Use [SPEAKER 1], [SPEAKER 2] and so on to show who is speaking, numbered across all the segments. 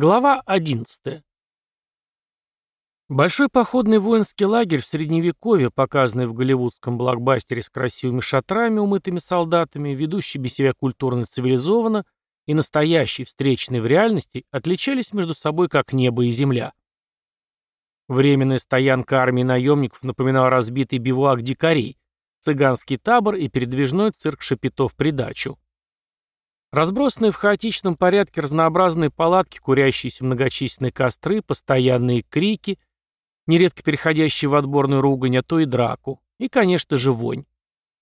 [SPEAKER 1] Глава 11. Большой походный воинский лагерь в Средневековье, показанный в голливудском блокбастере с красивыми шатрами, умытыми солдатами, ведущий без себя культурно цивилизованно, и настоящий, встречный в реальности, отличались между собой как небо и земля. Временная стоянка армии наемников напоминала разбитый бивуак дикарей, цыганский табор и передвижной цирк шапито в придачу. Разбросанные в хаотичном порядке разнообразные палатки, курящиеся многочисленные костры, постоянные крики, нередко переходящие в отборную ругань, а то и драку. И, конечно же, вонь.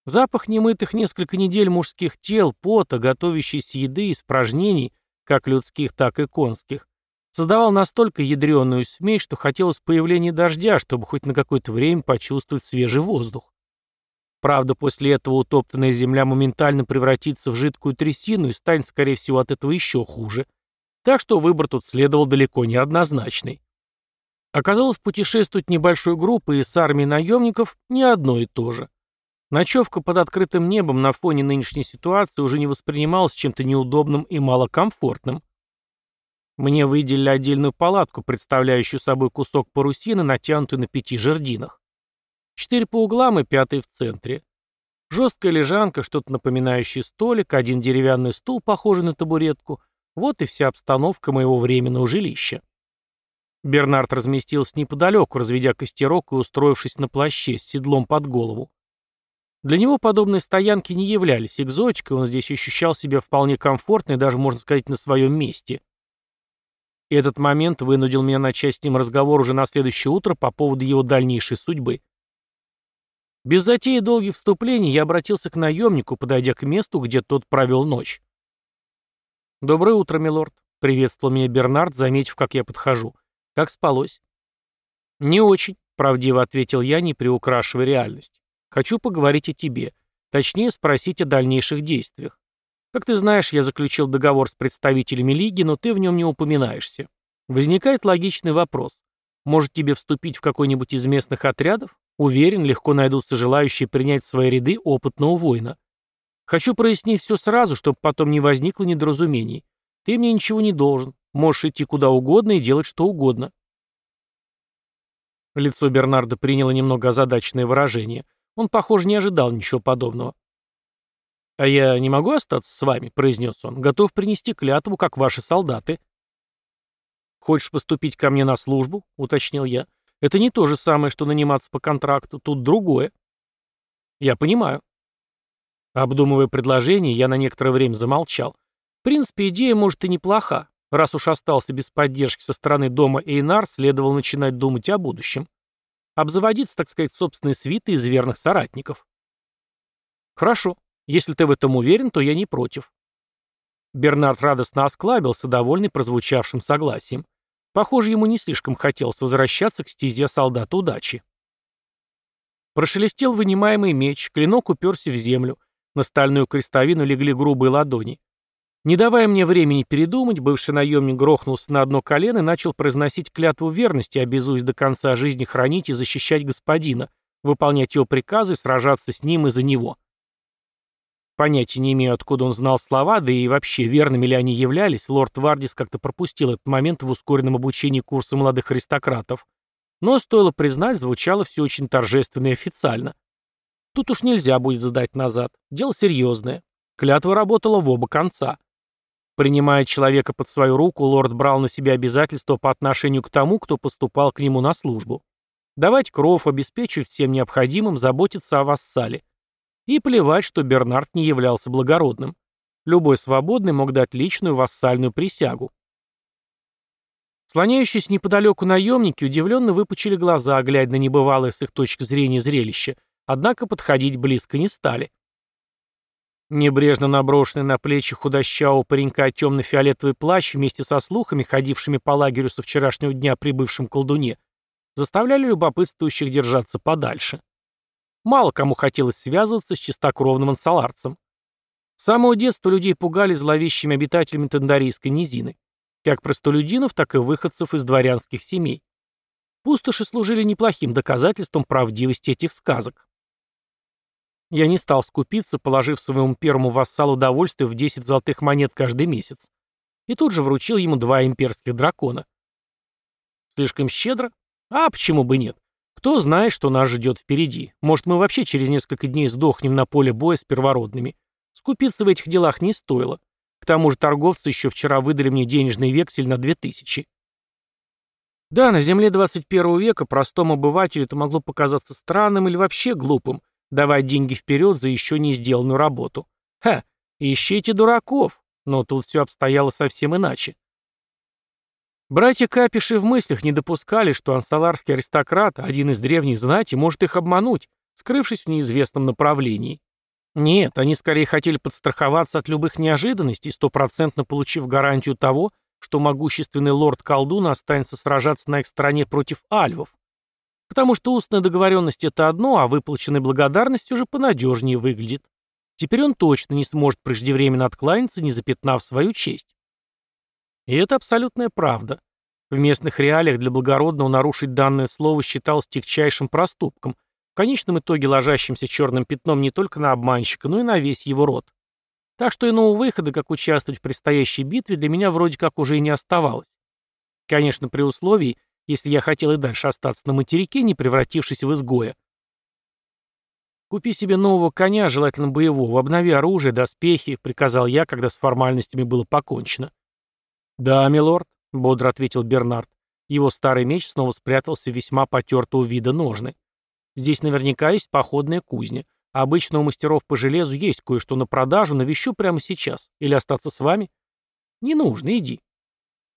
[SPEAKER 1] Запах немытых несколько недель мужских тел, пота, готовящейся еды, испражнений, как людских, так и конских, создавал настолько ядреную смесь, что хотелось появления дождя, чтобы хоть на какое-то время почувствовать свежий воздух. Правда, после этого утоптанная земля моментально превратится в жидкую трясину и станет, скорее всего, от этого еще хуже. Так что выбор тут следовал далеко не однозначный. Оказалось, путешествовать небольшой группой и с армией наемников не одно и то же. Ночевка под открытым небом на фоне нынешней ситуации уже не воспринималась чем-то неудобным и малокомфортным. Мне выделили отдельную палатку, представляющую собой кусок парусины, натянутый на пяти жердинах. Четыре по углам и пятый в центре. Жесткая лежанка, что-то напоминающее столик, один деревянный стул, похожий на табуретку. Вот и вся обстановка моего временного жилища. Бернард разместился неподалеку, разведя костерок и устроившись на плаще с седлом под голову. Для него подобные стоянки не являлись экзотикой, он здесь ощущал себя вполне комфортно и даже, можно сказать, на своем месте. Этот момент вынудил меня начать с ним разговор уже на следующее утро по поводу его дальнейшей судьбы. Без затеи долгих вступлений я обратился к наемнику, подойдя к месту, где тот провел ночь. «Доброе утро, милорд», — приветствовал меня Бернард, заметив, как я подхожу. «Как спалось?» «Не очень», — правдиво ответил я, не приукрашивая реальность. «Хочу поговорить о тебе. Точнее, спросить о дальнейших действиях. Как ты знаешь, я заключил договор с представителями Лиги, но ты в нем не упоминаешься. Возникает логичный вопрос. Может тебе вступить в какой-нибудь из местных отрядов? Уверен, легко найдутся желающие принять в свои ряды опытного воина. Хочу прояснить все сразу, чтобы потом не возникло недоразумений. Ты мне ничего не должен. Можешь идти куда угодно и делать что угодно. Лицо Бернарда приняло немного озадаченное выражение. Он, похоже, не ожидал ничего подобного. «А я не могу остаться с вами», — произнес он. «Готов принести клятву, как ваши солдаты». «Хочешь поступить ко мне на службу?» — уточнил я. Это не то же самое, что наниматься по контракту, тут другое. Я понимаю. Обдумывая предложение, я на некоторое время замолчал. В принципе, идея, может, и неплоха. Раз уж остался без поддержки со стороны дома Эйнар, следовало начинать думать о будущем. Обзаводиться, так сказать, собственной свитой из верных соратников. Хорошо. Если ты в этом уверен, то я не против. Бернард радостно осклабился, довольный прозвучавшим согласием. Похоже, ему не слишком хотелось возвращаться к стезе солдата удачи. Прошелестел вынимаемый меч, клинок уперся в землю, на стальную крестовину легли грубые ладони. Не давая мне времени передумать, бывший наемник грохнулся на одно колено и начал произносить клятву верности, обязуясь до конца жизни хранить и защищать господина, выполнять его приказы сражаться с ним и за него. Понятия не имею, откуда он знал слова, да и вообще, верными ли они являлись, лорд Вардис как-то пропустил этот момент в ускоренном обучении курса молодых аристократов. Но, стоило признать, звучало все очень торжественно и официально. Тут уж нельзя будет сдать назад. Дело серьезное. Клятва работала в оба конца. Принимая человека под свою руку, лорд брал на себя обязательства по отношению к тому, кто поступал к нему на службу. Давать кров, обеспечивать всем необходимым, заботиться о вассале. И плевать, что Бернард не являлся благородным. Любой свободный мог дать личную вассальную присягу. Слоняющиеся неподалеку наемники удивленно выпучили глаза, глядя на небывалое с их точки зрения зрелище, однако подходить близко не стали. Небрежно наброшенный на плечи худощавого паренька темно-фиолетовый плащ вместе со слухами, ходившими по лагерю со вчерашнего дня прибывшим колдуне, заставляли любопытствующих держаться подальше. Мало кому хотелось связываться с чистокровным ансаларцем. С самого детства людей пугали зловещими обитателями Тендарийской низины. Как простолюдинов, так и выходцев из дворянских семей. Пустоши служили неплохим доказательством правдивости этих сказок. Я не стал скупиться, положив своему первому вассалу удовольствие в 10 золотых монет каждый месяц. и тут же вручил ему два имперских дракона. Слишком щедро? А почему бы нет? Кто знает, что нас ждет впереди. Может, мы вообще через несколько дней сдохнем на поле боя с первородными. Скупиться в этих делах не стоило. К тому же торговцы еще вчера выдали мне денежный вексель на две тысячи. Да, на земле 21 века простому обывателю это могло показаться странным или вообще глупым, давать деньги вперед за еще не сделанную работу. Ха, ищите дураков, но тут все обстояло совсем иначе. Братья Капиши в мыслях не допускали, что ансаларский аристократ, один из древних знати, может их обмануть, скрывшись в неизвестном направлении. Нет, они скорее хотели подстраховаться от любых неожиданностей, стопроцентно получив гарантию того, что могущественный лорд-колдун останется сражаться на их стороне против альвов. Потому что устная договоренность — это одно, а выплаченная благодарность уже понадежнее выглядит. Теперь он точно не сможет преждевременно откланяться, не запятнав свою честь. И это абсолютная правда. В местных реалиях для благородного нарушить данное слово считалось тягчайшим проступком, в конечном итоге ложащимся черным пятном не только на обманщика, но и на весь его род. Так что иного выхода, как участвовать в предстоящей битве, для меня вроде как уже и не оставалось. Конечно, при условии, если я хотел и дальше остаться на материке, не превратившись в изгоя. «Купи себе нового коня, желательно боевого, обнови оружие, доспехи», — приказал я, когда с формальностями было покончено. «Да, милорд», — бодро ответил Бернард. Его старый меч снова спрятался в весьма потертого вида ножны. «Здесь наверняка есть походная кузня. Обычно у мастеров по железу есть кое-что на продажу, навещу прямо сейчас. Или остаться с вами? Не нужно, иди.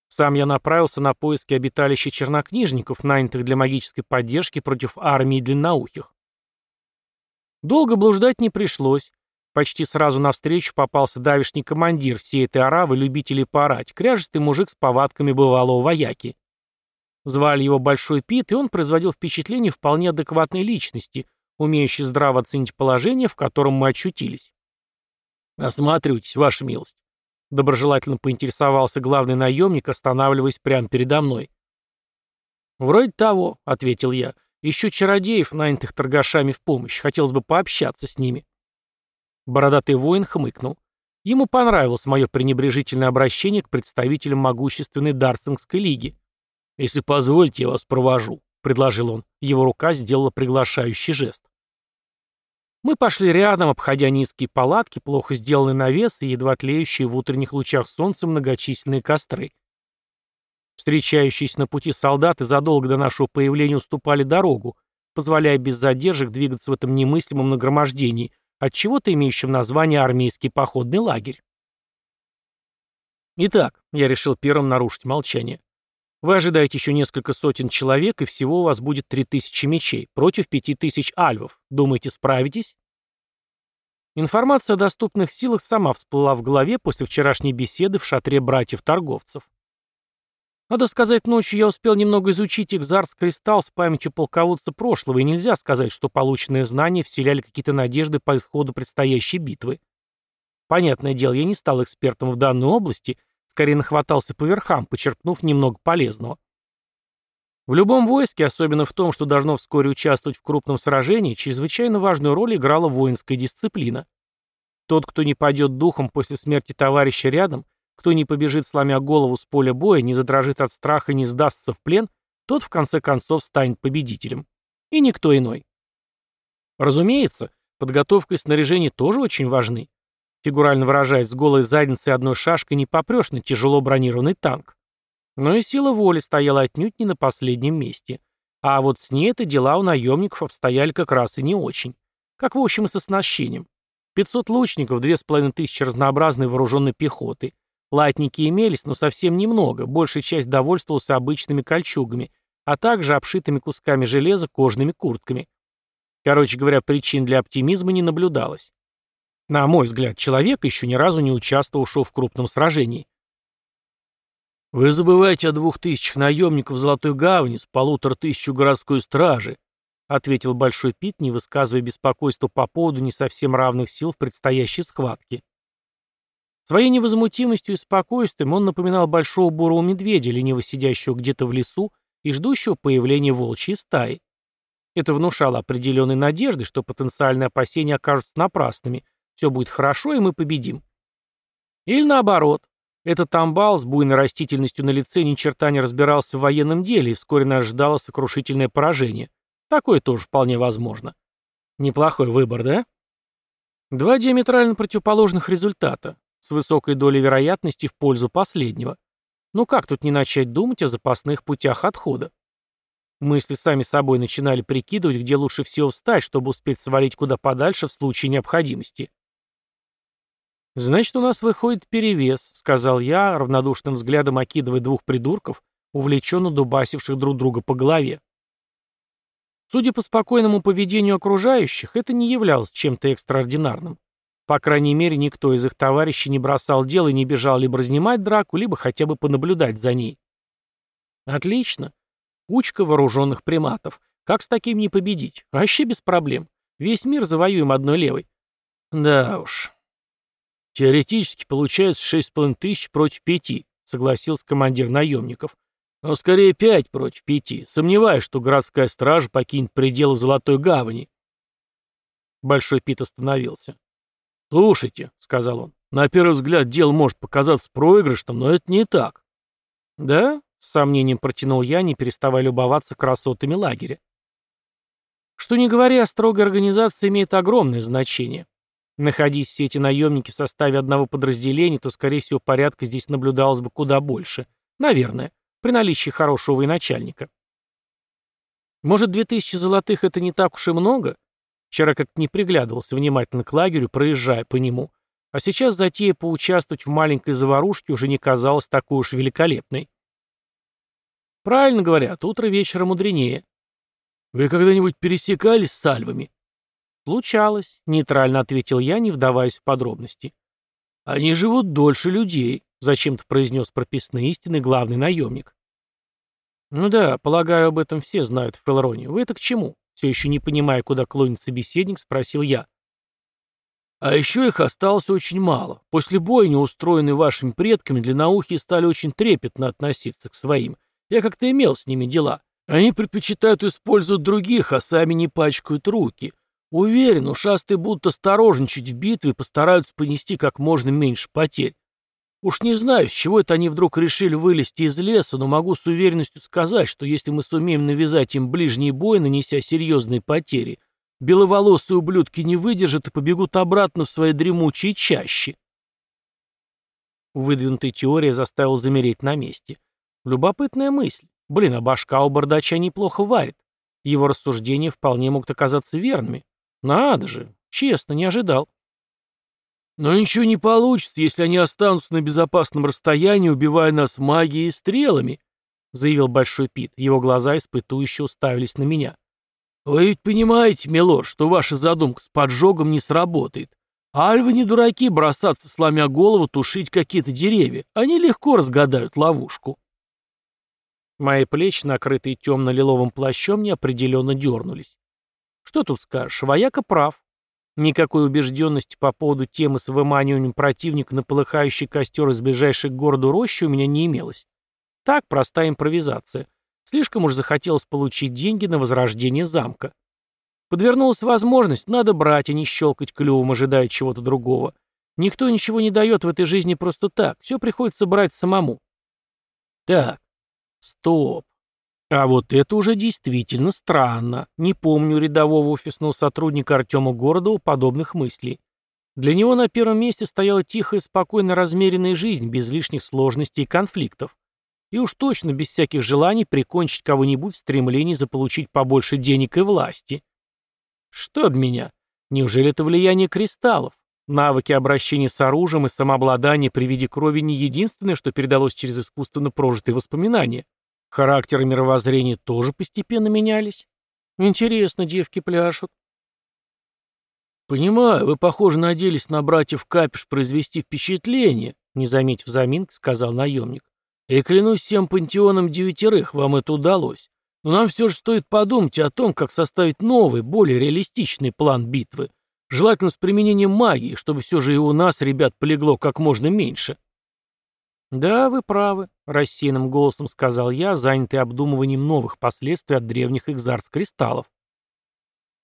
[SPEAKER 1] Сам я направился на поиски обиталища чернокнижников, нанятых для магической поддержки против армии длинноухих. Долго блуждать не пришлось. Почти сразу навстречу попался давишний командир всей этой аравы любителей поорать, кряжестый мужик с повадками бывалого вояки. Звали его Большой Пит, и он производил впечатление вполне адекватной личности — умеющий здраво оценить положение, в котором мы очутились. «Осматривайтесь, ваша милость», — доброжелательно поинтересовался главный наемник, останавливаясь прямо передо мной. «Вроде того», — ответил я. «Еще чародеев, нанятых торгашами в помощь. Хотелось бы пообщаться с ними». Бородатый воин хмыкнул. Ему понравилось мое пренебрежительное обращение к представителям могущественной Дарцингской лиги. «Если позволите, я вас провожу», — предложил он. Его рука сделала приглашающий жест. Мы пошли рядом, обходя низкие палатки, плохо сделанный навес и едва тлеющие в утренних лучах солнца многочисленные костры. Встречающиеся на пути солдаты задолго до нашего появления уступали дорогу, позволяя без задержек двигаться в этом немыслимом нагромождении, от чего-то имеющем название армейский походный лагерь. Итак, я решил первым нарушить молчание. Вы ожидаете еще несколько сотен человек, и всего у вас будет три тысячи мечей против пяти тысяч альвов. Думаете, справитесь? Информация о доступных силах сама всплыла в голове после вчерашней беседы в шатре братьев-торговцев. Надо сказать, ночью я успел немного изучить Экзарс Кристалл с памятью полководца прошлого, и нельзя сказать, что полученные знания вселяли какие-то надежды по исходу предстоящей битвы. Понятное дело, я не стал экспертом в данной области — Скорее нахватался по верхам, почерпнув немного полезного. В любом войске, особенно в том, что должно вскоре участвовать в крупном сражении, чрезвычайно важную роль играла воинская дисциплина. Тот, кто не падет духом после смерти товарища рядом, кто не побежит, сломя голову с поля боя, не задрожит от страха и не сдастся в плен, тот в конце концов станет победителем. И никто иной. Разумеется, подготовка и снаряжение тоже очень важны. Фигурально выражаясь, с голой задницей одной шашкой не попрешь на тяжело бронированный танк. Но и сила воли стояла отнюдь не на последнем месте. А вот с ней это дела у наемников обстояли как раз и не очень. Как в общем и с оснащением. 500 лучников, 2500 разнообразной вооруженной пехоты. Латники имелись, но совсем немного, большая часть довольствовалась обычными кольчугами, а также обшитыми кусками железа кожными куртками. Короче говоря, причин для оптимизма не наблюдалось. На мой взгляд, человек, еще ни разу не участвовавшего в крупном сражении. «Вы забываете о двух тысячах наемников Золотой Гавани с полутора тысячу городской стражи», ответил Большой Пит, не высказывая беспокойства по поводу не совсем равных сил в предстоящей схватке. Своей невозмутимостью и спокойствием он напоминал большого бурого медведя, лениво сидящего где-то в лесу и ждущего появления волчьей стаи. Это внушало определенной надежды, что потенциальные опасения окажутся напрасными, все будет хорошо, и мы победим. Или наоборот, Этот амбал с буйной растительностью на лице ни черта не разбирался в военном деле, и вскоре нас ждало сокрушительное поражение. Такое тоже вполне возможно. Неплохой выбор, да? Два диаметрально противоположных результата, с высокой долей вероятности в пользу последнего. Ну как тут не начать думать о запасных путях отхода? Мысли сами собой начинали прикидывать, где лучше всего встать, чтобы успеть свалить куда подальше в случае необходимости. «Значит, у нас выходит перевес», — сказал я, равнодушным взглядом окидывая двух придурков, увлеченно дубасивших друг друга по голове. Судя по спокойному поведению окружающих, это не являлось чем-то экстраординарным. По крайней мере, никто из их товарищей не бросал дело и не бежал либо разнимать драку, либо хотя бы понаблюдать за ней. Отлично. Кучка вооруженных приматов. Как с таким не победить? Вообще без проблем. Весь мир завоюем одной левой. Да уж. Теоретически получается шесть с половиной тысяч против пяти, согласился командир наемников. Но скорее пять против пяти. Сомневаюсь, что городская стража покинет пределы Золотой Гавани. Большой Пит остановился. «Слушайте», — сказал он, — «на первый взгляд дело может показаться проигрышным, но это не так». «Да?» — с сомнением протянул я, не переставая любоваться красотами лагеря. Что не говоря, строгая организация имеет огромное значение. Находись все эти наемники в составе одного подразделения, то, скорее всего, порядка здесь наблюдалось бы куда больше. Наверное, при наличии хорошего военачальника. Может, две тысячи золотых — это не так уж и много? Вчера как-то не приглядывался внимательно к лагерю, проезжая по нему. А сейчас затея поучаствовать в маленькой заварушке уже не казалась такой уж великолепной. Правильно говорят, утро вечера мудренее. Вы когда-нибудь пересекались с альвами? Случалось, нейтрально ответил я, не вдаваясь в подробности. Они живут дольше людей, зачем-то произнес прописные истины главный наемник. Ну да, полагаю, об этом все знают в Фелроне. Вы это к чему? Все еще не понимая, куда клонит собеседник, спросил я. А еще их осталось очень мало. После бойни, устроенной вашими предками, длинноухие стали очень трепетно относиться к своим. Я как-то имел с ними дела. Они предпочитают использовать других, а сами не пачкают руки. Уверен, ушастые будут осторожничать в битве и постараются понести как можно меньше потерь. Уж не знаю, с чего это они вдруг решили вылезти из леса, но могу с уверенностью сказать, что если мы сумеем навязать им ближний бой, нанеся серьезные потери, беловолосые ублюдки не выдержат и побегут обратно в свои дремучие чащи. Выдвинутая теория заставила замереть на месте. Любопытная мысль. Блин, а башка у бардача неплохо варит. Его рассуждения вполне могут оказаться верными. Надо же, честно, не ожидал. Но ничего не получится, если они останутся на безопасном расстоянии, убивая нас магией и стрелами, заявил Большой Пит. Его глаза испытующе уставились на меня. Вы ведь понимаете, милор, что ваша задумка с поджогом не сработает. Альвы не дураки бросаться, сломя голову, тушить какие-то деревья. Они легко разгадают ловушку. Мои плечи, накрытые темно-лиловым плащом, неопределенно дернулись. Что тут скажешь, вояка прав. Никакой убежденности по поводу темы с выманиванием противника на полыхающий костер из ближайшей к городу рощи у меня не имелось. Так, простая импровизация. Слишком уж захотелось получить деньги на возрождение замка. Подвернулась возможность, надо брать, а не щелкать клювом, ожидая чего-то другого. Никто ничего не дает в этой жизни просто так, все приходится брать самому. Так, стоп. А вот это уже действительно странно. Не помню рядового офисного сотрудника Артема Городова подобных мыслей. Для него на первом месте стояла тихая, спокойно размеренная жизнь, без лишних сложностей и конфликтов. И уж точно без всяких желаний прикончить кого-нибудь в стремлении заполучить побольше денег и власти. Что об меня? Неужели это влияние кристаллов? Навыки обращения с оружием и самообладание при виде крови не единственное, что передалось через искусственно прожитые воспоминания. Характер и мировоззрение тоже постепенно менялись. Интересно, девки пляшут. «Понимаю, вы, похоже, надеялись на братьев Капиш произвести впечатление», не заметив заминк, сказал наемник. «И клянусь всем пантеоном девятерых, вам это удалось. Но нам все же стоит подумать о том, как составить новый, более реалистичный план битвы. Желательно с применением магии, чтобы все же и у нас, ребят, полегло как можно меньше». «Да, вы правы», — рассеянным голосом сказал я, занятый обдумыванием новых последствий от древних экзарц-кристаллов.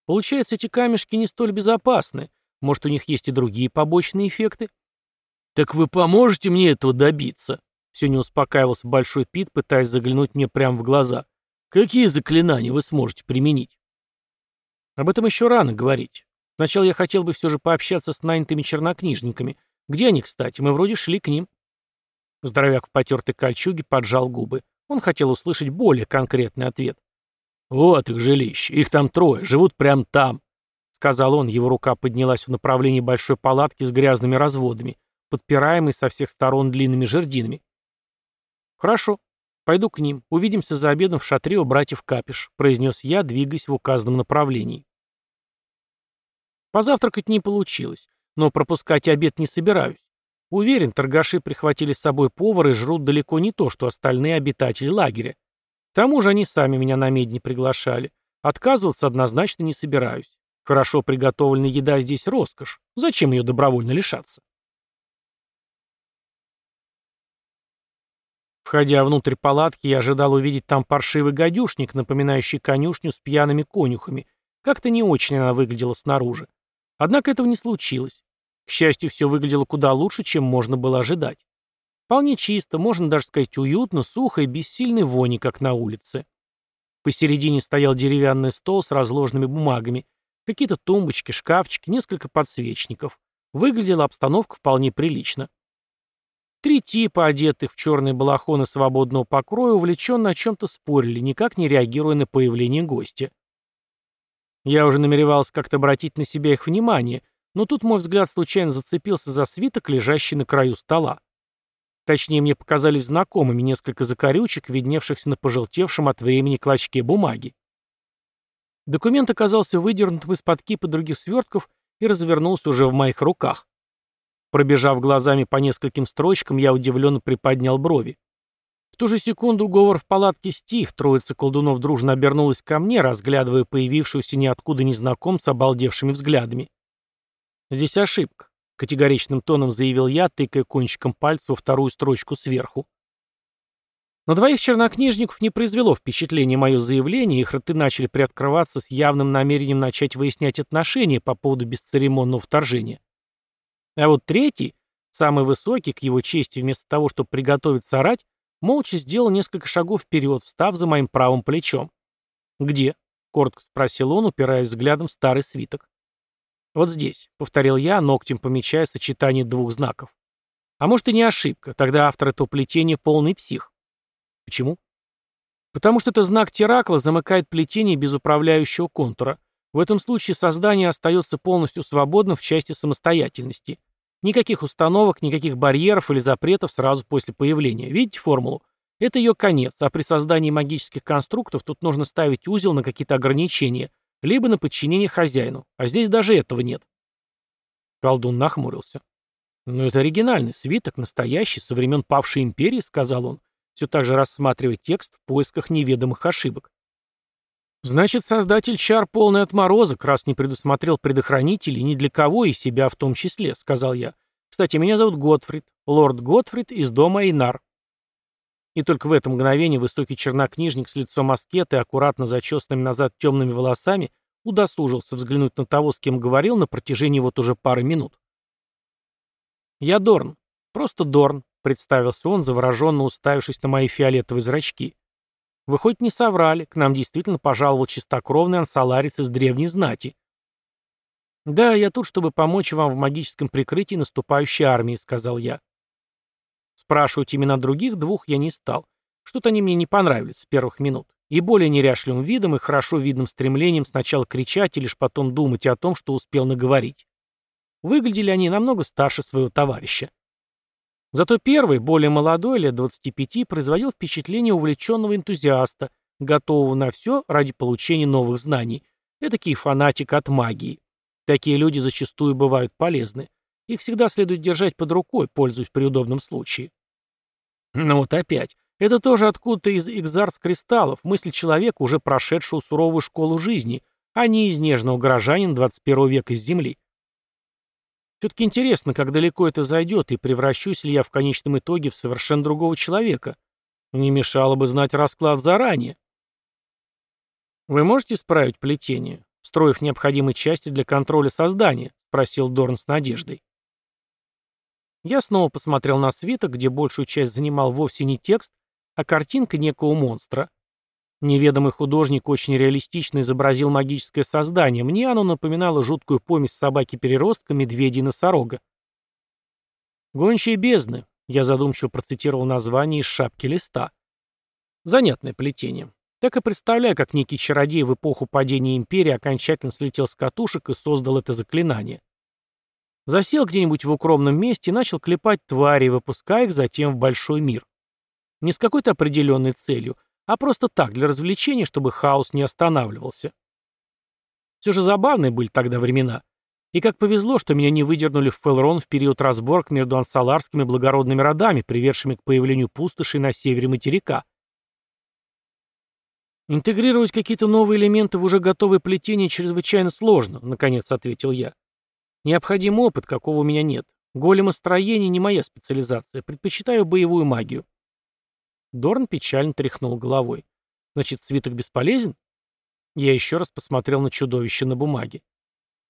[SPEAKER 1] «Получается, эти камешки не столь безопасны. Может, у них есть и другие побочные эффекты?» «Так вы поможете мне этого добиться?» Все не успокаивался Большой Пит, пытаясь заглянуть мне прямо в глаза. «Какие заклинания вы сможете применить?» «Об этом еще рано говорить. Сначала я хотел бы все же пообщаться с нанятыми чернокнижниками. Где они, кстати? Мы вроде шли к ним». Здоровяк в потертой кольчуге поджал губы. Он хотел услышать более конкретный ответ. «Вот их жилище. Их там трое. Живут прямо там», — сказал он. Его рука поднялась в направлении большой палатки с грязными разводами, подпираемой со всех сторон длинными жердинами. «Хорошо. Пойду к ним. Увидимся за обедом в шатре у братьев Капиш», — произнес я, двигаясь в указанном направлении. Позавтракать не получилось, но пропускать обед не собираюсь. Уверен, торгаши прихватили с собой повара и жрут далеко не то, что остальные обитатели лагеря. К тому же они сами меня на медь не приглашали. Отказываться однозначно не собираюсь. Хорошо приготовленная еда здесь роскошь. Зачем ее добровольно лишаться? Входя внутрь палатки, я ожидал увидеть там паршивый гадюшник, напоминающий конюшню с пьяными конюхами. Как-то не очень она выглядела снаружи. Однако этого не случилось. К счастью, все выглядело куда лучше, чем можно было ожидать. Вполне чисто, можно даже сказать уютно, сухо и без сильной вони, как на улице. Посередине стоял деревянный стол с разложенными бумагами, какие-то тумбочки, шкафчики, несколько подсвечников. Выглядела обстановка вполне прилично. Три типа, одетых в черные балахоны свободного покроя, увлеченно о чем-то спорили, никак не реагируя на появление гостя. Я уже намеревался как-то обратить на себя их внимание, но тут мой взгляд случайно зацепился за свиток, лежащий на краю стола. Точнее, мне показались знакомыми несколько закорючек, видневшихся на пожелтевшем от времени клочке бумаги. Документ оказался выдернутым из-под кипа других свертков и развернулся уже в моих руках. Пробежав глазами по нескольким строчкам, я удивленно приподнял брови. В ту же секунду уговор в палатке стих, троица колдунов дружно обернулась ко мне, разглядывая появившуюся ниоткуда незнакомца обалдевшими взглядами. «Здесь ошибка», — категоричным тоном заявил я, тыкая кончиком пальца во вторую строчку сверху. На двоих чернокнижников не произвело впечатление мое заявление, их рты начали приоткрываться с явным намерением начать выяснять отношения по поводу бесцеремонного вторжения. А вот третий, самый высокий, к его чести, вместо того, чтобы приготовиться орать, молча сделал несколько шагов вперед, встав за моим правым плечом. «Где?» — коротко спросил он, упираясь взглядом в старый свиток. «Вот здесь», — повторил я, ногтем помечая сочетание двух знаков. «А может и не ошибка, тогда автор этого плетения полный псих». «Почему?» «Потому что это знак Теракла замыкает плетение без управляющего контура. В этом случае создание остается полностью свободным в части самостоятельности. Никаких установок, никаких барьеров или запретов сразу после появления. Видите формулу? Это ее конец, а при создании магических конструктов тут нужно ставить узел на какие-то ограничения — либо на подчинение хозяину, а здесь даже этого нет. Колдун нахмурился. «Но это оригинальный свиток, настоящий, со времен павшей империи», — сказал он, все так же рассматривая текст в поисках неведомых ошибок. «Значит, создатель чар полный отморозок, раз не предусмотрел предохранителей ни для кого и себя в том числе», — сказал я. «Кстати, меня зовут Готфрид, лорд Готфрид из дома Эйнар. И только в это мгновение высокий чернокнижник с лицом аскета и аккуратно зачесанными назад темными волосами удосужился взглянуть на того, с кем говорил на протяжении вот уже пары минут. «Я Дорн. Просто Дорн», — представился он, завороженно уставившись на мои фиолетовые зрачки. «Вы хоть не соврали, к нам действительно пожаловал чистокровный ансаларец из древней знати». «Да, я тут, чтобы помочь вам в магическом прикрытии наступающей армии», — сказал я. Спрашивать имена других двух я не стал. Что-то они мне не понравились с первых минут. И более неряшливым видом и хорошо видным стремлением сначала кричать и лишь потом думать о том, что успел наговорить. Выглядели они намного старше своего товарища. Зато первый, более молодой, лет 25, производил впечатление увлеченного энтузиаста, готового на все ради получения новых знаний. Этакий фанатик от магии. Такие люди зачастую бывают полезны. Их всегда следует держать под рукой, пользуясь при удобном случае. Но вот опять. Это тоже откуда-то из экзарс-кристаллов, мысль человека, уже прошедшего суровую школу жизни, а не из нежного горожанина 21 века с земли. Все-таки интересно, как далеко это зайдет, и превращусь ли я в конечном итоге в совершенно другого человека. Не мешало бы знать расклад заранее. «Вы можете исправить плетение, строив необходимые части для контроля создания?» — спросил Дорн с надеждой. Я снова посмотрел на свиток, где большую часть занимал вовсе не текст, а картинка некого монстра. Неведомый художник очень реалистично изобразил магическое создание. Мне оно напоминало жуткую помесь собаки-переростка, медведя и носорога. «Гончие бездны», — я задумчиво процитировал название из шапки листа. Занятное плетение. Так и представляю, как некий чародей в эпоху падения империи окончательно слетел с катушек и создал это заклинание. Засел где-нибудь в укромном месте и начал клепать твари, выпуская их затем в большой мир. Не с какой-то определенной целью, а просто так, для развлечения, чтобы хаос не останавливался. Все же забавные были тогда времена. И как повезло, что меня не выдернули в Фелрон в период разборок между ансаларскими благородными родами, приведшими к появлению пустошей на севере материка. «Интегрировать какие-то новые элементы в уже готовое плетение чрезвычайно сложно», — наконец ответил я. «Необходим опыт, какого у меня нет. Големостроение не моя специализация. Предпочитаю боевую магию». Дорн печально тряхнул головой. «Значит, свиток бесполезен?» Я еще раз посмотрел на чудовище на бумаге.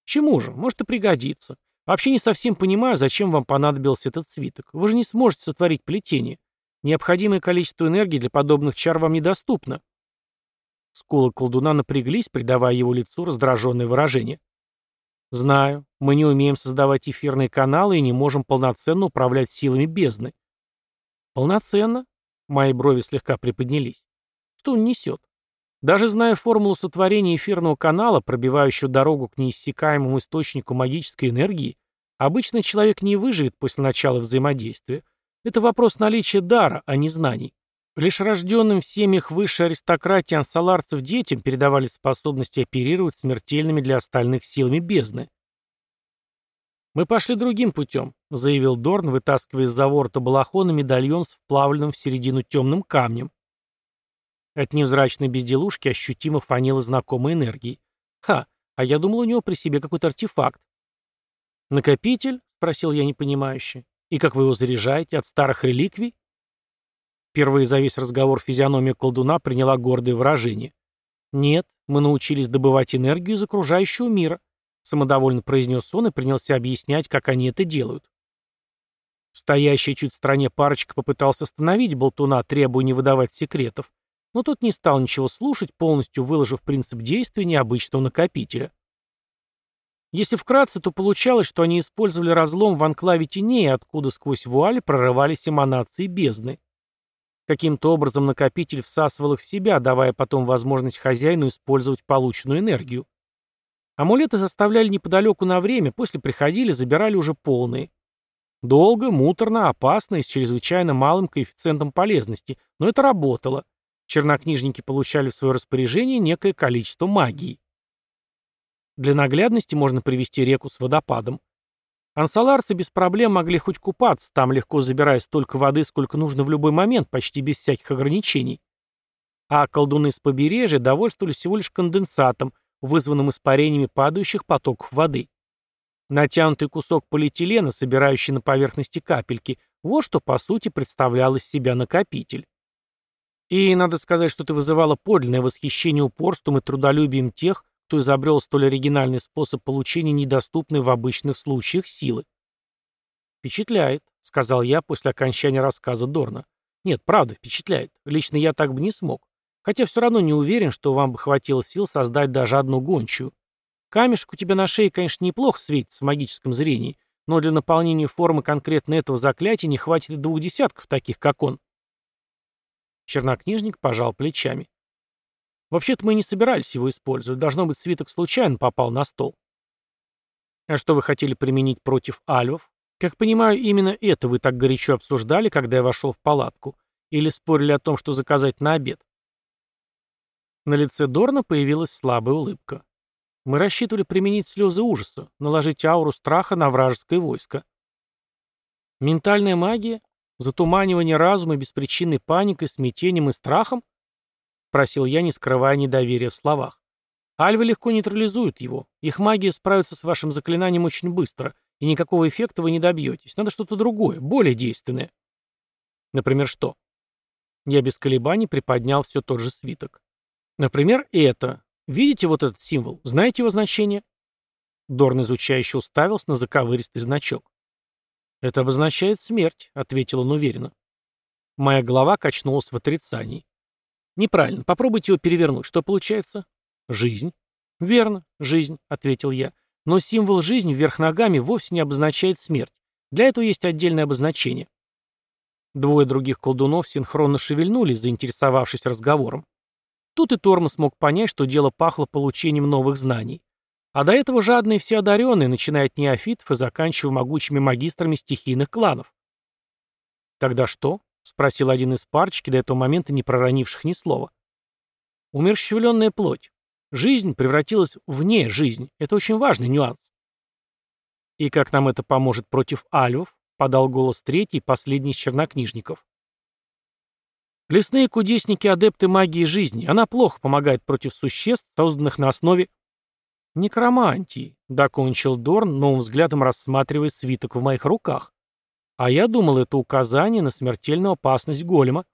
[SPEAKER 1] «Чему же? Может и пригодится. Вообще не совсем понимаю, зачем вам понадобился этот свиток. Вы же не сможете сотворить плетение. Необходимое количество энергии для подобных чар вам недоступно». Скулы колдуна напряглись, придавая его лицу раздраженное выражение. «Знаю, мы не умеем создавать эфирные каналы и не можем полноценно управлять силами бездны». «Полноценно?» Мои брови слегка приподнялись. «Что он несет?» Даже зная формулу сотворения эфирного канала, пробивающую дорогу к неиссякаемому источнику магической энергии, обычный человек не выживет после начала взаимодействия. Это вопрос наличия дара, а не знаний. Лишь рожденным в семьях высшей аристократии ансаларцев детям передавались способности оперировать смертельными для остальных силами бездны. «Мы пошли другим путем», — заявил Дорн, вытаскивая из-за ворота балахона медальон с вплавленным в середину темным камнем. От невзрачной безделушки ощутимо фанило знакомой энергией. «Ха, а я думал, у него при себе какой-то артефакт». «Накопитель?» — спросил я непонимающе. «И как вы его заряжаете? От старых реликвий?» Впервые за весь разговор физиономия колдуна приняла гордое выражение. «Нет, мы научились добывать энергию из окружающего мира», самодовольно произнес он и принялся объяснять, как они это делают. Стоящая чуть в стороне парочка попытался остановить болтуна, требуя не выдавать секретов, но тот не стал ничего слушать, полностью выложив принцип действия необычного накопителя. Если вкратце, то получалось, что они использовали разлом в анклаве теней, откуда сквозь вуаль прорывались эманации бездны. Каким-то образом накопитель всасывал их в себя, давая потом возможность хозяину использовать полученную энергию. Амулеты заставляли неподалеку на время, после приходили, забирали уже полные. Долго, муторно, опасно и с чрезвычайно малым коэффициентом полезности, но это работало. Чернокнижники получали в свое распоряжение некое количество магии. Для наглядности можно привести реку с водопадом. Ансаларцы без проблем могли хоть купаться, там легко забирая столько воды, сколько нужно в любой момент, почти без всяких ограничений. А колдуны с побережья довольствовались всего лишь конденсатом, вызванным испарениями падающих потоков воды. Натянутый кусок полиэтилена, собирающий на поверхности капельки, вот что по сути представлял из себя накопитель. И надо сказать, что это вызывало подлинное восхищение упорством и трудолюбием тех, кто изобрел столь оригинальный способ получения недоступной в обычных случаях силы. «Впечатляет», — сказал я после окончания рассказа Дорна. «Нет, правда, впечатляет. Лично я так бы не смог. Хотя все равно не уверен, что вам бы хватило сил создать даже одну гончую. Камешек у тебя на шее, конечно, неплохо светится в магическом зрении, но для наполнения формы конкретно этого заклятия не хватит и двух десятков таких, как он». Чернокнижник пожал плечами. Вообще-то мы не собирались его использовать. Должно быть, свиток случайно попал на стол. А что вы хотели применить против альвов? Как понимаю, именно это вы так горячо обсуждали, когда я вошел в палатку. Или спорили о том, что заказать на обед? На лице Дорна появилась слабая улыбка. Мы рассчитывали применить слезы ужаса, наложить ауру страха на вражеское войско. Ментальная магия? Затуманивание разума беспричинной паникой, смятением и страхом? Спросил я, не скрывая недоверия в словах. Альвы легко нейтрализуют его. Их магия справится с вашим заклинанием очень быстро, и никакого эффекта вы не добьетесь. Надо что-то другое, более действенное. Например, что? Я без колебаний приподнял все тот же свиток. Например, это. Видите вот этот символ? Знаете его значение? Дорн изучающе уставился на заковыристый значок. «Это обозначает смерть», — ответил он уверенно. Моя голова качнулась в отрицании. «Неправильно. Попробуйте его перевернуть. Что получается?» «Жизнь». «Верно, жизнь», — ответил я. «Но символ жизни вверх ногами вовсе не обозначает смерть. Для этого есть отдельное обозначение». Двое других колдунов синхронно шевельнулись, заинтересовавшись разговором. Тут и Торма смог понять, что дело пахло получением новых знаний. А до этого жадные все одаренные, начиная от неофитов и заканчивая могучими магистрами стихийных кланов. «Тогда что?» — спросил один из парочки, до этого момента не проронивших ни слова. «Умерщвленная плоть. Жизнь превратилась в не жизнь. Это очень важный нюанс». «И как нам это поможет против альвов?» — подал голос третий, последний из чернокнижников. Лесные кудесники — адепты магии жизни. Она плохо помогает против существ, созданных на основе некромантии, — докончил Дорн, новым взглядом рассматривая свиток в моих руках. А я думал, это указание на смертельную опасность голема.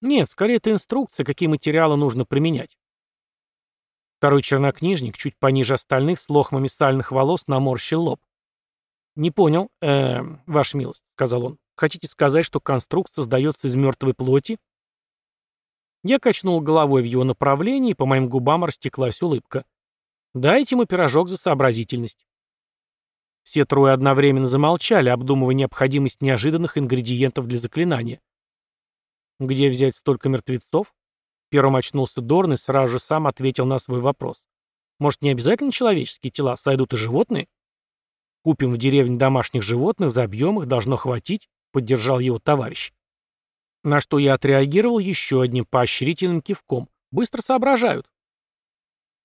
[SPEAKER 1] Нет, скорее это инструкция, какие материалы нужно применять. Второй чернокнижник, чуть пониже остальных, с лохмами сальных волос, наморщил лоб. «Не понял, э, ваша милость», — сказал он. Хотите сказать, что конструкт создается из мертвой плоти? Я качнул головой в его направлении, и по моим губам растеклась улыбка. Дайте ему пирожок за сообразительность. Все трое одновременно замолчали, обдумывая необходимость неожиданных ингредиентов для заклинания. «Где взять столько мертвецов?» Первым очнулся Дорн и сразу же сам ответил на свой вопрос. «Может, не обязательно человеческие тела, сойдут и животные?» «Купим в деревне домашних животных, забьем их, должно хватить». — поддержал его товарищ. На что я отреагировал еще одним поощрительным кивком. Быстро соображают.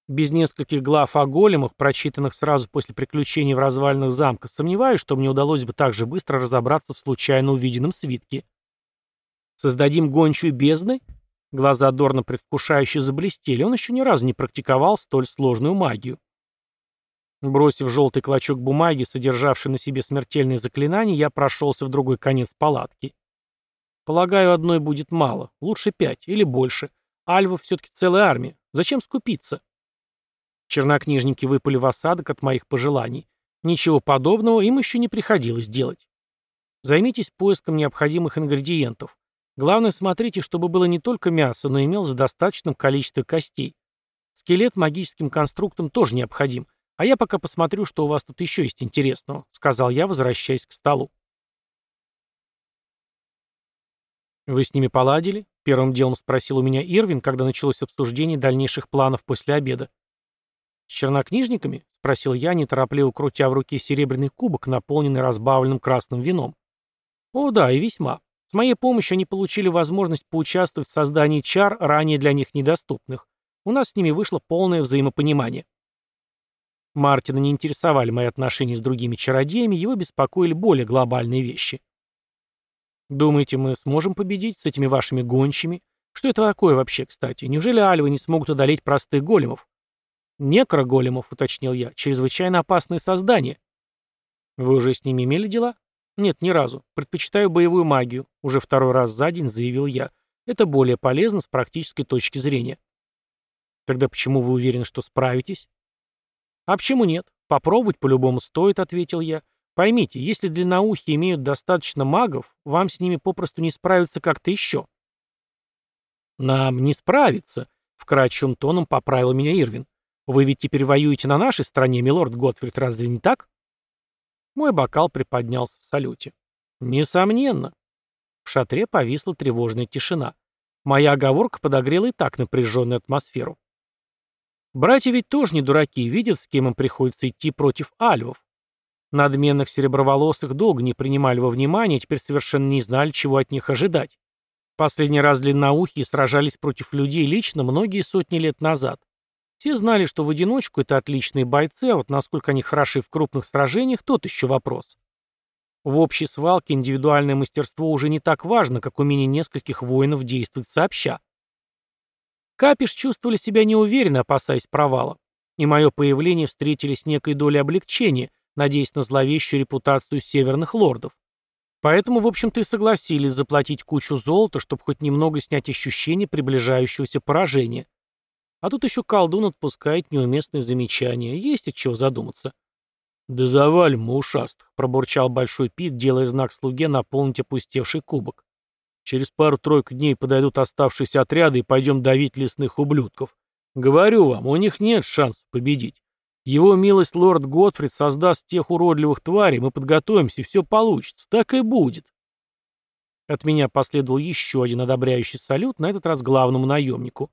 [SPEAKER 1] Без нескольких глав о големах, прочитанных сразу после приключений в развалинах замка, сомневаюсь, что мне удалось бы так же быстро разобраться в случайно увиденном свитке. Создадим гончую бездны? Глаза Дорна предвкушающе заблестели, он еще ни разу не практиковал столь сложную магию. Бросив желтый клочок бумаги, содержавший на себе смертельные заклинания, я прошелся в другой конец палатки. Полагаю, одной будет мало. Лучше пять или больше. Альва все-таки целая армия. Зачем скупиться? Чернокнижники выпали в осадок от моих пожеланий. Ничего подобного им еще не приходилось делать. Займитесь поиском необходимых ингредиентов. Главное, смотрите, чтобы было не только мясо, но имелось в достаточном количестве костей. Скелет магическим конструктом тоже необходим. «А я пока посмотрю, что у вас тут еще есть интересного», — сказал я, возвращаясь к столу. «Вы с ними поладили?» — первым делом спросил у меня Ирвин, когда началось обсуждение дальнейших планов после обеда. «С чернокнижниками?» — спросил я, неторопливо крутя в руке серебряный кубок, наполненный разбавленным красным вином. «О да, и весьма. С моей помощью они получили возможность поучаствовать в создании чар, ранее для них недоступных. У нас с ними вышло полное взаимопонимание». Мартина не интересовали мои отношения с другими чародеями, его беспокоили более глобальные вещи. «Думаете, мы сможем победить с этими вашими гончими? Что это такое вообще, кстати? Неужели альвы не смогут одолеть простых големов?» «Некроголемов», — уточнил я, — «чрезвычайно опасные создания». «Вы уже с ними имели дела?» «Нет, ни разу. Предпочитаю боевую магию», — уже второй раз за день заявил я. «Это более полезно с практической точки зрения». «Тогда почему вы уверены, что справитесь?» «А почему нет? Попробовать по-любому стоит», — ответил я. «Поймите, если длинноухи имеют достаточно магов, вам с ними попросту не справиться как-то еще». «Нам не справиться», — вкрадчивым тоном поправил меня Ирвин. «Вы ведь теперь воюете на нашей стороне, милорд Готфрид, разве не так?» Мой бокал приподнялся в салюте. «Несомненно». В шатре повисла тревожная тишина. Моя оговорка подогрела и так напряженную атмосферу. Братья ведь тоже не дураки, видят, с кем им приходится идти против альвов. Надменных сереброволосых долго не принимали во внимание, теперь совершенно не знали, чего от них ожидать. Последний раз длинноухие сражались против людей лично многие сотни лет назад. Все знали, что в одиночку это отличные бойцы, а вот насколько они хороши в крупных сражениях, тот еще вопрос. В общей свалке индивидуальное мастерство уже не так важно, как умение нескольких воинов действовать сообща. Капиш чувствовали себя неуверенно, опасаясь провала. И мое появление встретили с некой долей облегчения, надеясь на зловещую репутацию северных лордов. Поэтому, в общем-то, и согласились заплатить кучу золота, чтобы хоть немного снять ощущение приближающегося поражения. А тут еще колдун отпускает неуместные замечания, есть от чего задуматься. «Да завалим мы ушастых», — пробурчал Большой Пит, делая знак слуге наполнить опустевший кубок. «Через пару-тройку дней подойдут оставшиеся отряды и пойдем давить лесных ублюдков. Говорю вам, у них нет шансов победить. Его милость лорд Готфрид создаст тех уродливых тварей, мы подготовимся, и все получится. Так и будет». От меня последовал еще один одобряющий салют, на этот раз главному наемнику.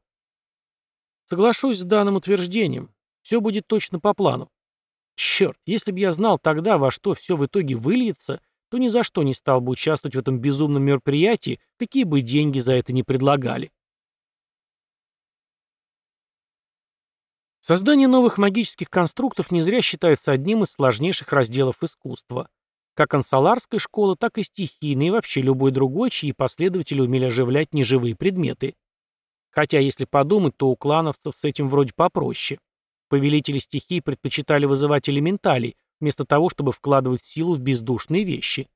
[SPEAKER 1] Соглашусь с данным утверждением. Все будет точно по плану. Черт, если бы я знал тогда, во что все в итоге выльется, то ни за что не стал бы участвовать в этом безумном мероприятии, какие бы деньги за это ни предлагали. Создание новых магических конструктов не зря считается одним из сложнейших разделов искусства. Как ансаларской школы, так и стихийной, и вообще любой другой, чьи последователи умели оживлять неживые предметы. Хотя, если подумать, то у клановцев с этим вроде попроще. Повелители стихий предпочитали вызывать элементалей, вместо того, чтобы вкладывать силу в бездушные вещи.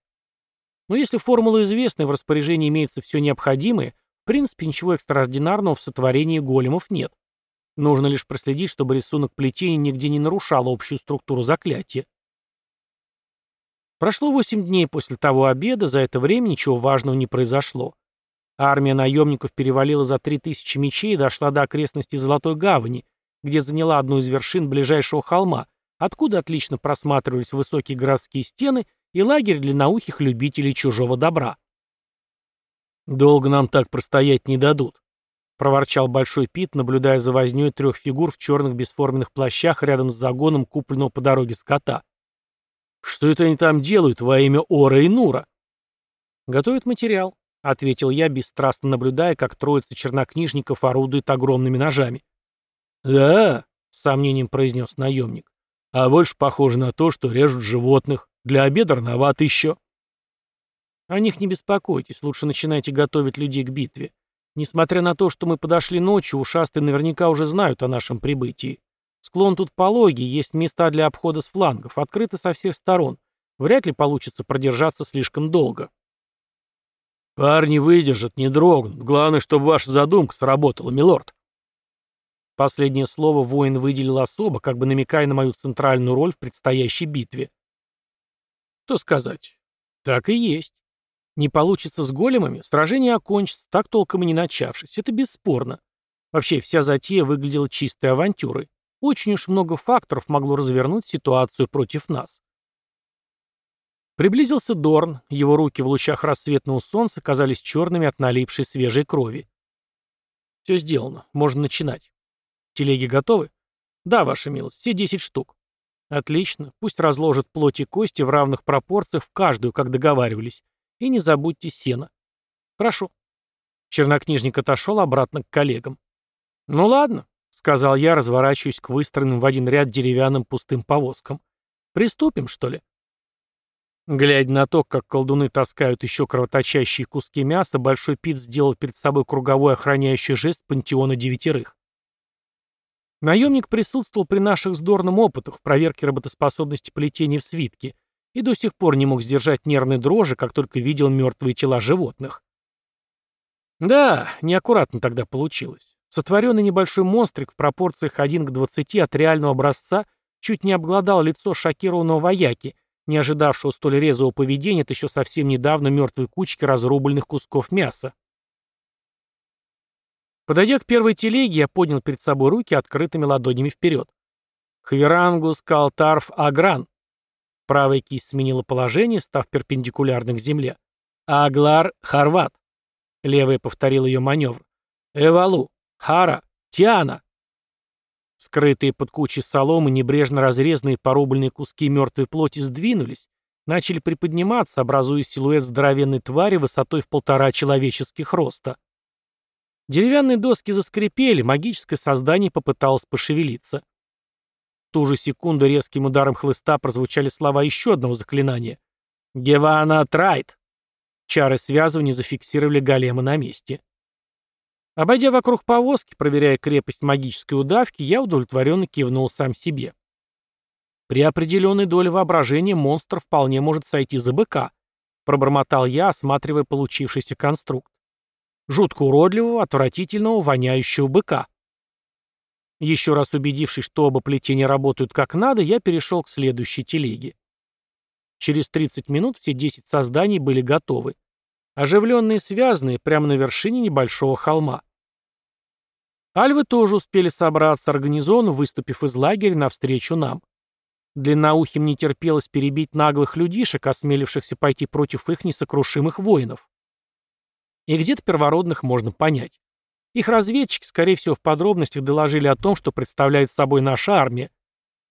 [SPEAKER 1] Но если формула известна и в распоряжении имеется все необходимое, в принципе ничего экстраординарного в сотворении големов нет. Нужно лишь проследить, чтобы рисунок плетения нигде не нарушал общую структуру заклятия. Прошло восемь дней после того обеда, за это время ничего важного не произошло. Армия наемников перевалила за три тысячи мечей и дошла до окрестностей Золотой Гавани, где заняла одну из вершин ближайшего холма, откуда отлично просматривались высокие городские стены и лагерь длинноухих любителей чужого добра. «Долго нам так простоять не дадут», — проворчал Большой Пит, наблюдая за вознёй трех фигур в черных бесформенных плащах рядом с загоном, купленного по дороге скота. «Что это они там делают во имя Ора и Нура?» «Готовят материал», — ответил я, бесстрастно наблюдая, как троица чернокнижников орудует огромными ножами. «Да», — с сомнением произнес наемник, — «а больше похоже на то, что режут животных. Для обеда рановато еще». «О них не беспокойтесь, лучше начинайте готовить людей к битве. Несмотря на то, что мы подошли ночью, ушастые наверняка уже знают о нашем прибытии. Склон тут пологий, есть места для обхода с флангов, открыты со всех сторон. Вряд ли получится продержаться слишком долго». «Парни выдержат, не дрогнут. Главное, чтобы ваша задумка сработала, милорд», Последнее слово воин выделил особо, как бы намекая на мою центральную роль в предстоящей битве. Что сказать? Так и есть. Не получится с големами, сражение окончится, так толком и не начавшись. Это бесспорно. Вообще, вся затея выглядела чистой авантюрой. Очень уж много факторов могло развернуть ситуацию против нас. Приблизился Дорн, его руки в лучах рассветного солнца казались черными от налипшей свежей крови. Все сделано, можно начинать. Телеги готовы? Да, ваша милость, все десять штук. Отлично. Пусть разложат плоть и кости в равных пропорциях в каждую, как договаривались. И не забудьте сена. Прошу. Чернокнижник отошел обратно к коллегам. Ну ладно, сказал я, разворачиваясь к выстроенным в один ряд деревянным пустым повозкам. Приступим, что ли? Глядя на то, как колдуны таскают еще кровоточащие куски мяса, Большой Пит сделал перед собой круговой охраняющий жест пантеона девятерых. Наемник присутствовал при наших сдорном опытах в проверке работоспособности плетения в свитке и до сих пор не мог сдержать нервной дрожи, как только видел мертвые тела животных. Да, неаккуратно тогда получилось. Сотворенный небольшой монстрик в пропорциях 1 к 20 от реального образца чуть не обглодал лицо шокированного вояки, не ожидавшего столь резвого поведения от еще совсем недавно мертвой кучки разрубленных кусков мяса. Подойдя к первой телеге, я поднял перед собой руки открытыми ладонями вперед. Хверангус Калтарф Агран. Правая кисть сменила положение, став перпендикулярно к земле. Аглар Харват. Левая повторила ее маневр. Эвалу. Хара. Тиана. Скрытые под кучей соломы, небрежно разрезанные порубленные куски мертвой плоти сдвинулись, начали приподниматься, образуя силуэт здоровенной твари высотой в полтора человеческих роста. Деревянные доски заскрипели, магическое создание попыталось пошевелиться. В ту же секунду резким ударом хлыста прозвучали слова еще одного заклинания. «Гевана Трайт!» Чары связывания зафиксировали голема на месте. Обойдя вокруг повозки, проверяя крепость магической удавки, я удовлетворенно кивнул сам себе. При определенной доле воображения монстр вполне может сойти за быка, пробормотал я, осматривая получившийся конструкт жутко уродливого, отвратительного, воняющего быка. Еще раз убедившись, что оба плетения работают как надо, я перешел к следующей телеге. Через 30 минут все 10 созданий были готовы. Оживленные связанные, прямо на вершине небольшого холма. Альвы тоже успели собраться организованно, выступив из лагеря навстречу нам. Длинноухим не терпелось перебить наглых людишек, осмелившихся пойти против их несокрушимых воинов. И где-то первородных можно понять. Их разведчики, скорее всего, в подробностях доложили о том, что представляет собой наша армия.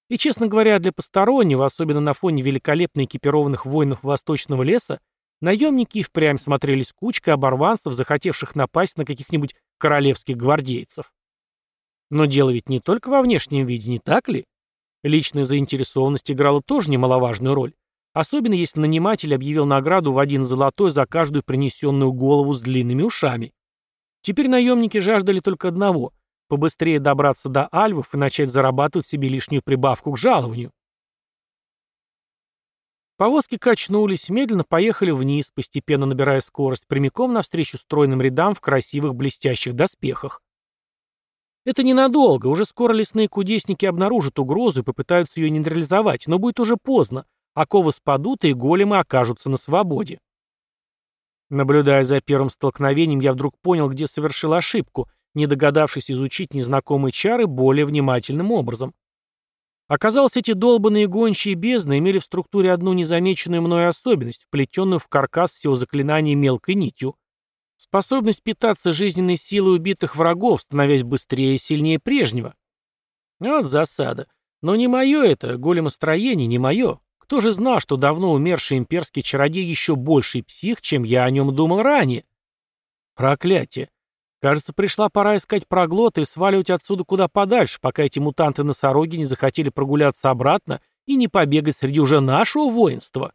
[SPEAKER 1] И, честно говоря, для постороннего, особенно на фоне великолепно экипированных воинов Восточного леса, наемники и впрямь смотрелись кучкой оборванцев, захотевших напасть на каких-нибудь королевских гвардейцев. Но дело ведь не только во внешнем виде, не так ли? Личная заинтересованность играла тоже немаловажную роль. Особенно если наниматель объявил награду в один золотой за каждую принесенную голову с длинными ушами. Теперь наемники жаждали только одного – побыстрее добраться до альвов и начать зарабатывать себе лишнюю прибавку к жалованию. Повозки качнулись, медленно поехали вниз, постепенно набирая скорость, прямиком навстречу стройным рядам в красивых блестящих доспехах. Это ненадолго, уже скоро лесные кудесники обнаружат угрозу и попытаются ее нейтрализовать, но будет уже поздно, оковы спадут и големы окажутся на свободе. Наблюдая за первым столкновением, я вдруг понял, где совершил ошибку, не догадавшись изучить незнакомые чары более внимательным образом. Оказалось, эти долбанные гончие бездны имели в структуре одну незамеченную мной особенность, вплетенную в каркас всего заклинания мелкой нитью. Способность питаться жизненной силой убитых врагов, становясь быстрее и сильнее прежнего. Вот засада. Но не мое это, големостроение не мое. Кто же знал, что давно умерший имперский чародей еще больший псих, чем я о нем думал ранее? Проклятие. Кажется, пришла пора искать проглота и сваливать отсюда куда подальше, пока эти мутанты-носороги не захотели прогуляться обратно и не побегать среди уже нашего воинства.